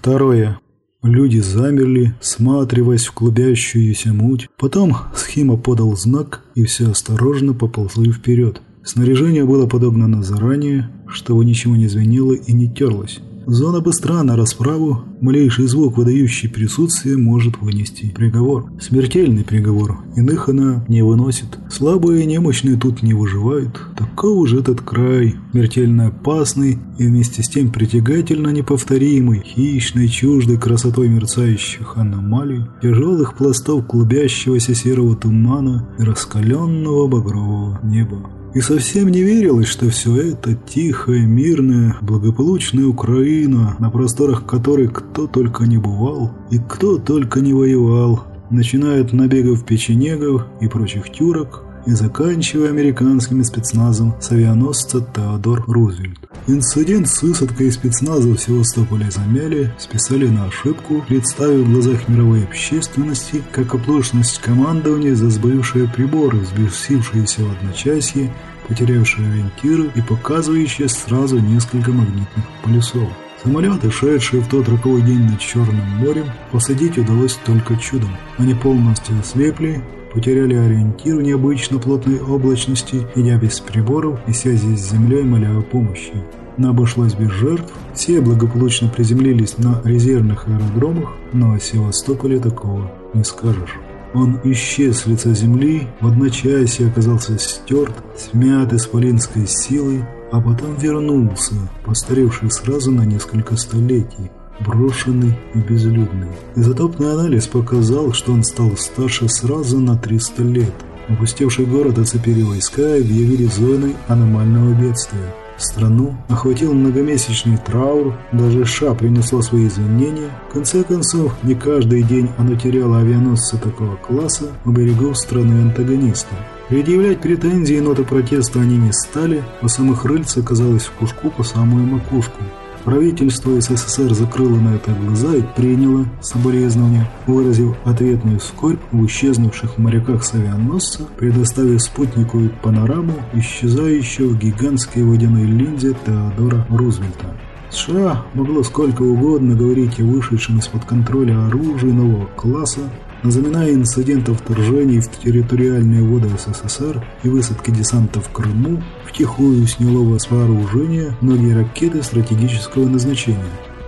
Второе. Люди замерли, всматриваясь в клубящуюся муть. Потом схема подал знак, и все осторожно поползли вперед. Снаряжение было подогнано заранее, чтобы ничего не звенело и не терлось. Зона быстра на расправу, малейший звук, выдающий присутствие, может вынести приговор. Смертельный приговор, иных она не выносит. Слабые и немощные тут не выживают. Таков же этот край, смертельно опасный и вместе с тем притягательно неповторимый, хищной, чуждой красотой мерцающих аномалий, тяжелых пластов клубящегося серого тумана и раскаленного багрового неба. И совсем не верилось, что все это тихая, мирная, благополучная Украина, на просторах которой кто только не бывал и кто только не воевал, начиная от набегов печенегов и прочих тюрок, и заканчивая американским спецназом с авианосца Теодор Рузвельт. Инцидент с высадкой спецназа в Севастополе замяли, списали на ошибку, представив в глазах мировой общественности как оплошность командования за сбывшие приборы, взбесившиеся в одночасье, потерявшие ориентиры и показывающие сразу несколько магнитных полюсов. Самолеты, шедшие в тот роковой день над Черным морем, посадить удалось только чудом. Они полностью ослепли, потеряли ориентир в необычно плотной облачности, идя без приборов и связи с землей, моля о помощи. Но обошлось без жертв, все благополучно приземлились на резервных аэродромах, но о Севастополе такого не скажешь. Он исчез с лица земли, в одночасье оказался стерт, смят исполинской силой, а потом вернулся, постаревший сразу на несколько столетий, брошенный и безлюдный. Изотопный анализ показал, что он стал старше сразу на 300 лет. Опустевший город оцепили войска и объявили зоной аномального бедствия. Страну охватил многомесячный траур, даже США принесла свои извинения. В конце концов, не каждый день оно теряло авианосцы такого класса у берегов страны-антагониста. Предъявлять претензии и ноты протеста они не стали, а самых рыльц оказалось в кушку по самую макушку. Правительство СССР закрыло на это глаза и приняло соболезнования, выразив ответную скорбь в исчезнувших моряках с авианосца, предоставив спутниковую панораму, исчезающую в гигантской водяной линзе Теодора Рузвельта. США могло сколько угодно говорить о вышедшем из-под контроля оружии нового класса, Заминая инцидентов вторжений в территориальные воды СССР и высадки десанта в Крыму, втихую сняло с вооружения многие ракеты стратегического назначения.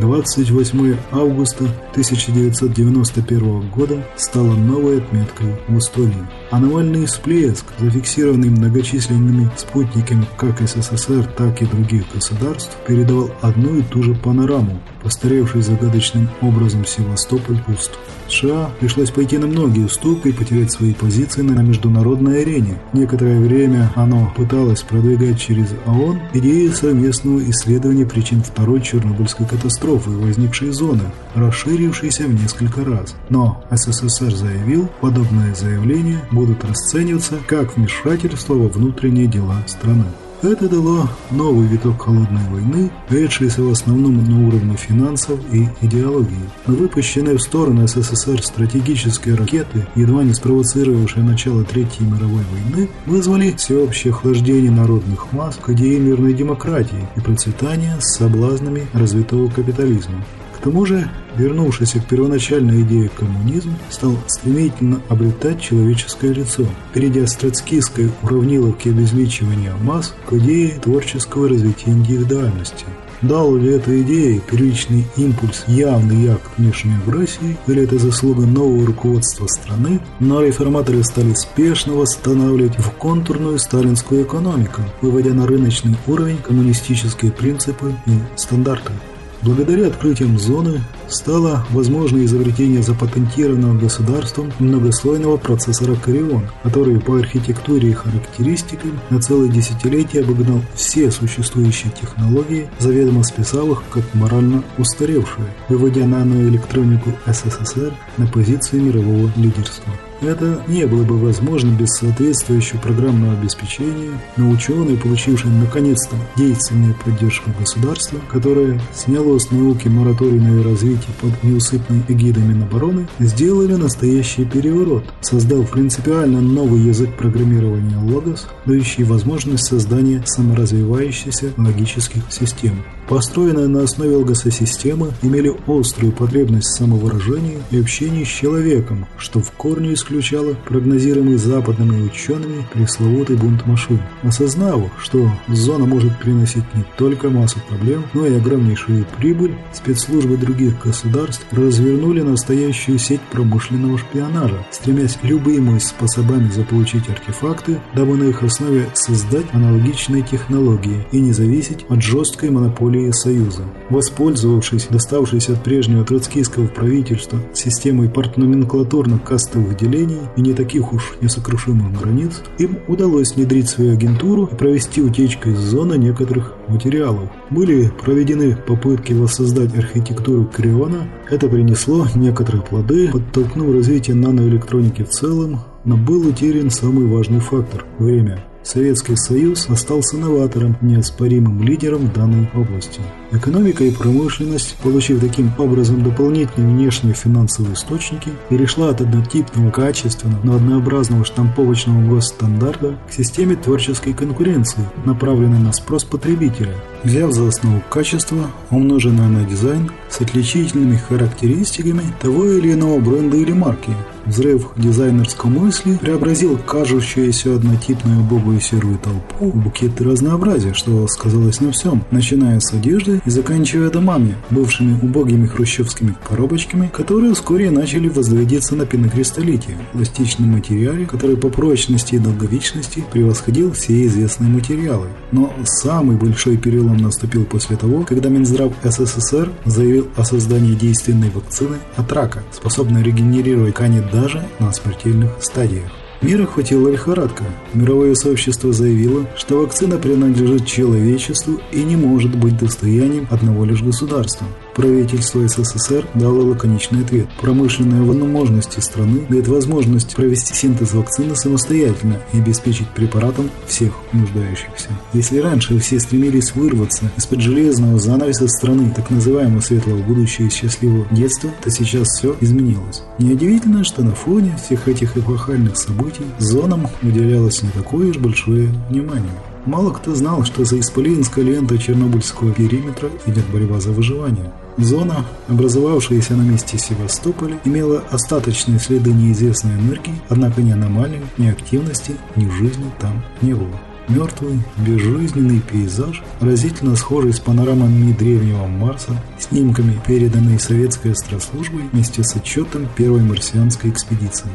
28 августа 1991 года стало новой отметкой в истории. Аномальный всплеск, зафиксированный многочисленными спутниками как СССР, так и других государств, передавал одну и ту же панораму, постаревший загадочным образом Севастополь пуст. США пришлось пойти на многие уступки и потерять свои позиции на международной арене. Некоторое время оно пыталось продвигать через ООН идеи совместного исследования причин второй Чернобыльской катастрофы и возникшей зоны, расширившейся в несколько раз. Но СССР заявил, подобные заявления будут расцениваться как вмешательство во внутренние дела страны. Это дало новый виток холодной войны, ведшийся в основном на уровне финансов и идеологии. Выпущенные в сторону СССР стратегические ракеты, едва не спровоцировавшие начало Третьей мировой войны, вызвали всеобщее охлаждение народных масс к идее мирной демократии и процветания с соблазнами развитого капитализма тому же, вернувшийся к первоначальной идее коммунизм стал стремительно обретать человеческое лицо, перейдя с троцкистской уравниловки обезличивания масс к идее творческого развития индивидуальности. Дал ли эта идея первичный импульс, явный акт внешней агрессии, или это заслуга нового руководства страны, но реформаторы стали спешно восстанавливать в контурную сталинскую экономику, выводя на рыночный уровень коммунистические принципы и стандарты. Благодаря открытиям зоны стало возможно изобретение запатентированного государством многослойного процессора Корион, который по архитектуре и характеристикам на целое десятилетие обогнал все существующие технологии, заведомо списав их как морально устаревшие, выводя наноэлектронику СССР на позиции мирового лидерства. Это не было бы возможно без соответствующего программного обеспечения, но ученые, получившие наконец-то действенную поддержку государства, которое сняло с науки мораторий на развитие под неусыпной эгидой Минобороны, сделали настоящий переворот, создав принципиально новый язык программирования Logos, дающий возможность создания саморазвивающихся логических систем. Построенные на основе ЛГС-системы имели острую потребность в самовыражении и общении с человеком, что в корне исключало прогнозируемый западными учеными пресловутый бунт машин. Осознав, что зона может приносить не только массу проблем, но и огромнейшую прибыль, спецслужбы других государств развернули настоящую сеть промышленного шпионажа, стремясь любыми способами заполучить артефакты, дабы на их основе создать аналогичные технологии и не зависеть от жесткой монополии Ассамблеи Союза. Воспользовавшись доставшейся от прежнего троцкийского правительства системой партноменклатурно-кастовых делений и не таких уж несокрушимых границ, им удалось внедрить свою агентуру и провести утечку из зоны некоторых материалов. Были проведены попытки воссоздать архитектуру Криона, это принесло некоторые плоды, подтолкнув развитие наноэлектроники в целом, но был утерян самый важный фактор – время. Советский Союз остался новатором, неоспоримым лидером в данной области. Экономика и промышленность, получив таким образом дополнительные внешние финансовые источники, перешла от однотипного, качественного, но однообразного штамповочного госстандарта к системе творческой конкуренции, направленной на спрос потребителя, взяв за основу качество, умноженное на дизайн с отличительными характеристиками того или иного бренда или марки, Взрыв дизайнерской мысли преобразил кажущуюся однотипную убогую серую толпу в букеты разнообразия, что сказалось на всем, начиная с одежды и заканчивая домами, бывшими убогими хрущевскими коробочками, которые вскоре начали возводиться на пенокристаллите, пластичном материале, который по прочности и долговечности превосходил все известные материалы. Но самый большой перелом наступил после того, когда Минздрав СССР заявил о создании действенной вакцины от рака, способной регенерировать ткани даже на смертельных стадиях. Мир охватила лихорадка. Мировое сообщество заявило, что вакцина принадлежит человечеству и не может быть достоянием одного лишь государства. Правительство СССР дало лаконичный ответ. Промышленные возможности страны дает возможность провести синтез вакцины самостоятельно и обеспечить препаратом всех нуждающихся. Если раньше все стремились вырваться из-под железного занавеса страны, так называемого светлого будущего и счастливого детства, то сейчас все изменилось. Неудивительно, что на фоне всех этих эпохальных событий зонам уделялось не такое уж большое внимание. Мало кто знал, что за исполинской лентой Чернобыльского периметра идет борьба за выживание. Зона, образовавшаяся на месте Севастополя, имела остаточные следы неизвестной энергии, однако ни аномалий, ни активности, ни жизни там не было. Мертвый, безжизненный пейзаж, разительно схожий с панорамами древнего Марса, снимками, переданные советской астрослужбой вместе с отчетом первой марсианской экспедиции.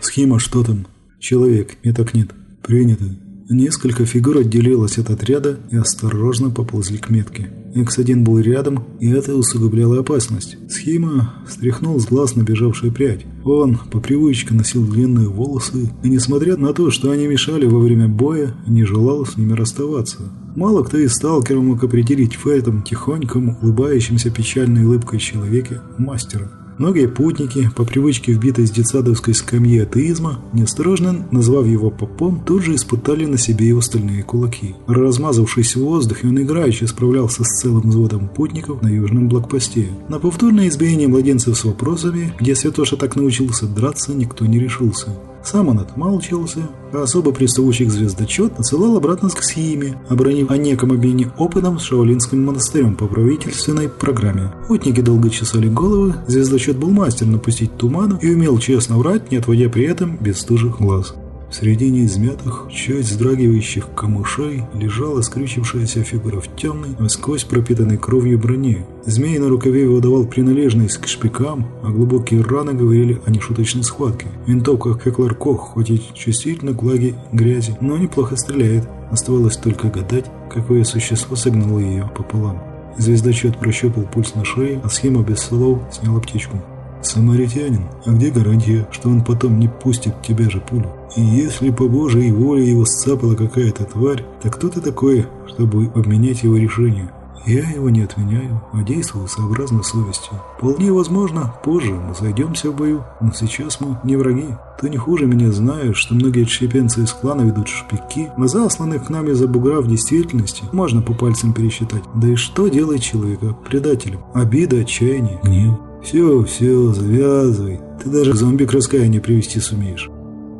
Схема что там? Человек, меток нет. Принято. Несколько фигур отделилось от отряда и осторожно поползли к метке. X1 был рядом, и это усугубляло опасность. Схема стряхнул с глаз набежавшую прядь. Он по привычке носил длинные волосы, и несмотря на то, что они мешали во время боя, не желал с ними расставаться. Мало кто из сталкеров мог определить в этом тихоньком, улыбающемся печальной улыбкой человеке мастера. Многие путники, по привычке вбитой с детсадовской скамьи атеизма, неосторожно назвав его попом, тут же испытали на себе его стальные кулаки. Размазавшись в воздухе, он играюще справлялся с целым взводом путников на южном блокпосте. На повторное избиение младенцев с вопросами, где Святоша так научился драться, никто не решился. Сам он отмалчивался, а особо приставучий звездочет отсылал обратно к схеме, обронив о неком обмене опытом с Шаолинским монастырем по правительственной программе. Путники долго чесали головы, звездочет был мастер напустить туману и умел честно врать, не отводя при этом бесстужих глаз. В середине измятых, чуть вздрагивающих камышей лежала скрючившаяся фигура в темной, насквозь пропитанной кровью броне. Змей на рукаве выдавал принадлежность к шпикам, а глубокие раны говорили о нешуточной схватке. Винтовка Хеклер Кох, хоть и чувствительно к влаге грязи, но неплохо стреляет. Оставалось только гадать, какое существо согнало ее пополам. Звездочет прощупал пульс на шее, а схема без слов снял аптечку. Самаритянин, а где гарантия, что он потом не пустит тебе же пулю? И если по Божьей воле его сцапала какая-то тварь, так кто ты такой, чтобы обменять его решение? Я его не отменяю, а действую сообразно совести. Вполне возможно, позже мы зайдемся в бою, но сейчас мы не враги. Ты не хуже меня знаешь, что многие отщепенцы из клана ведут шпики, но засланных к нами за бугра в действительности можно по пальцам пересчитать. Да и что делает человека предателем? Обида, отчаяние, гнев. Все, все, завязывай. Ты даже зомби к раскаянию привести сумеешь.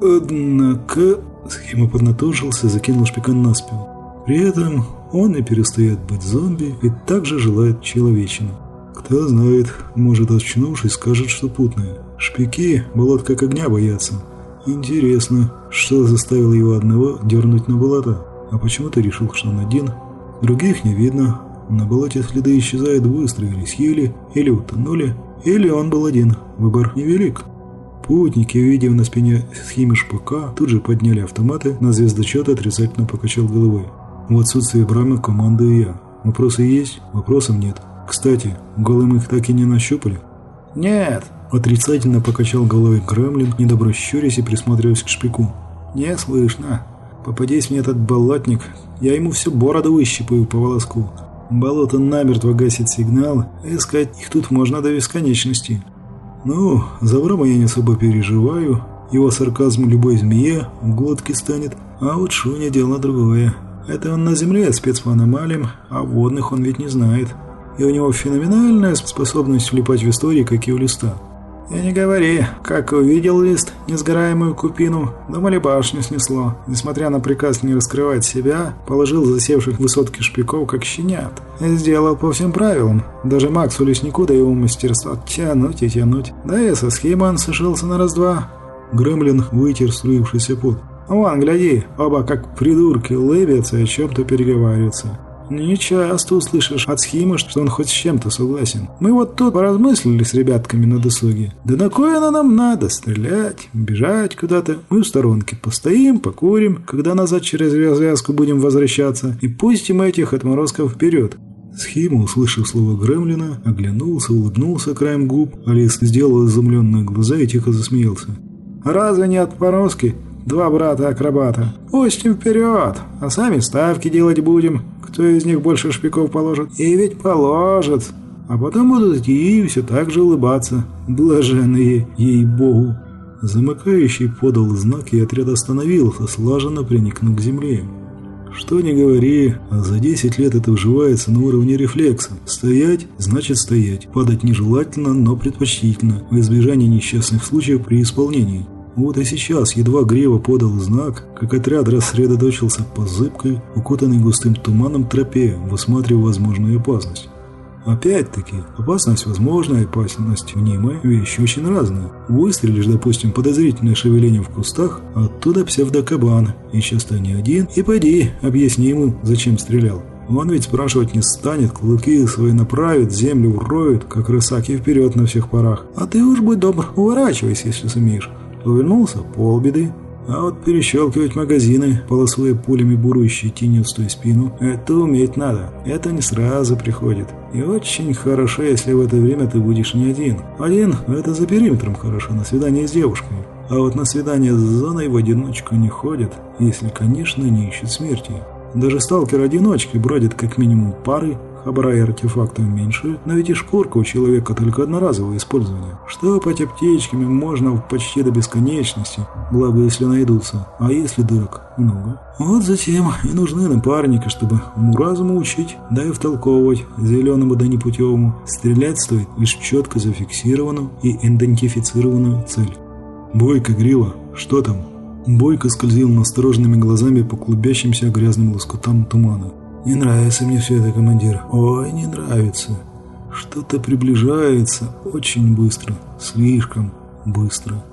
Однако... Схема поднатужился, закинул шпикан на спину. При этом он не перестает быть зомби и также желает человечины. Кто знает, может, очнувшись, скажет, что путное. Шпики болот как огня боятся. Интересно, что заставило его одного дернуть на болото? А почему ты решил, что он один? Других не видно. На болоте следы исчезают быстро, или съели, или утонули, или он был один. Выбор невелик. Путники, увидев на спине схемы шпака, тут же подняли автоматы, на звездочет отрицательно покачал головой. В отсутствие Брама командую я. Вопросы есть? Вопросов нет. Кстати, голым их так и не нащупали? Нет. Отрицательно покачал головой Гремлин, недобро щурясь и присматриваясь к шпику. Не слышно. Попадись мне этот болотник, я ему всю бороду выщипаю по волоску. Болото намертво гасит сигнал, искать их тут можно до бесконечности. Ну, за Брама я не особо переживаю, его сарказм любой змее в глотке станет, а вот Шуня дело другое. Это он на Земле спец по аномалиям, а водных он ведь не знает. И у него феноменальная способность влипать в истории, как и у листа. И не говори, как увидел лист несгораемую купину, думали башню снесло. Несмотря на приказ не раскрывать себя, положил засевших высотки шпиков, как щенят. И сделал по всем правилам. Даже Максу Леснику до его мастерства тянуть и тянуть. Да и со схемой он сошелся на раз-два. Гремлин вытер струившийся пот. Вон, гляди, оба как придурки улыбятся и о чем-то переговариваются. Не часто услышишь от схемы, что он хоть с чем-то согласен. Мы вот тут поразмыслили с ребятками на досуге. Да на кое оно нам надо? Стрелять, бежать куда-то. Мы в сторонке постоим, покурим, когда назад через развязку будем возвращаться, и пустим этих отморозков вперед. Схема, услышав слово Гремлина, оглянулся, улыбнулся краем губ. Алис сделал изумленные глаза и тихо засмеялся. «Разве не отморозки?» Два брата-акробата. Пустим вперед, а сами ставки делать будем. Кто из них больше шпиков положит? И ведь положит. А потом будут идти и все так же улыбаться. Блаженные, ей-богу. Замыкающий подал знак, и отряд остановился, слаженно приникнув к земле. Что ни говори, за 10 лет это вживается на уровне рефлекса. Стоять – значит стоять. Падать нежелательно, но предпочтительно, в избежание несчастных случаев при исполнении. Вот и сейчас едва Грева подал знак, как отряд рассредоточился по зыбкой, укутанной густым туманом тропе, высматривая возможную опасность. Опять-таки, опасность возможная, опасность мнимая, вещи очень разные. Выстрелишь, допустим, подозрительное шевеление в кустах, оттуда псевдокабан, и часто не один, и пойди, объясни ему, зачем стрелял. Он ведь спрашивать не станет, клыки свои направит, землю вроет, как рысаки вперед на всех парах. А ты уж будь добр, уворачивайся, если сумеешь. Увернулся – полбеды. А вот перещелкивать магазины, полосуя пулями бурующие тенистую спину, это уметь надо. Это не сразу приходит. И очень хорошо, если в это время ты будешь не один. Один – это за периметром хорошо, на свидание с девушкой. А вот на свидание с зоной в одиночку не ходят, если, конечно, не ищут смерти. Даже сталкер-одиночки бродит как минимум пары, Хабара и артефактов меньше, но ведь и шкурка у человека только одноразовое использование. Штопать аптечками можно почти до бесконечности, благо если найдутся, а если дырок много. Вот затем и нужны напарники, чтобы уму-разуму учить, да и втолковывать зеленому да непутевому. Стрелять стоит лишь четко зафиксированную и идентифицированную цель. «Бойко, Грила, что там?» Бойко скользил настороженными глазами по клубящимся грязным лоскутам тумана. «Не нравится мне все это, командир. Ой, не нравится. Что-то приближается очень быстро. Слишком быстро».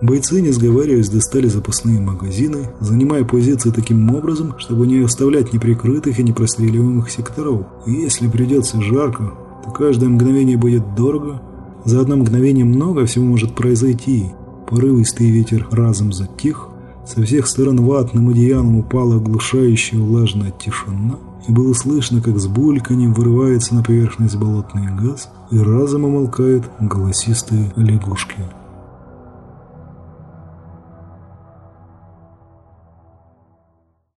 Бойцы, не сговариваясь, достали запасные магазины, занимая позиции таким образом, чтобы не оставлять неприкрытых и непростреливаемых секторов. И если придется жарко, то каждое мгновение будет дорого. За одно мгновение много всего может произойти. Порывистый ветер разом затих, со всех сторон ватным одеялом упала оглушающая влажная тишина – и было слышно, как с бульканьем вырывается на поверхность болотный газ и разом умолкают голосистые лягушки.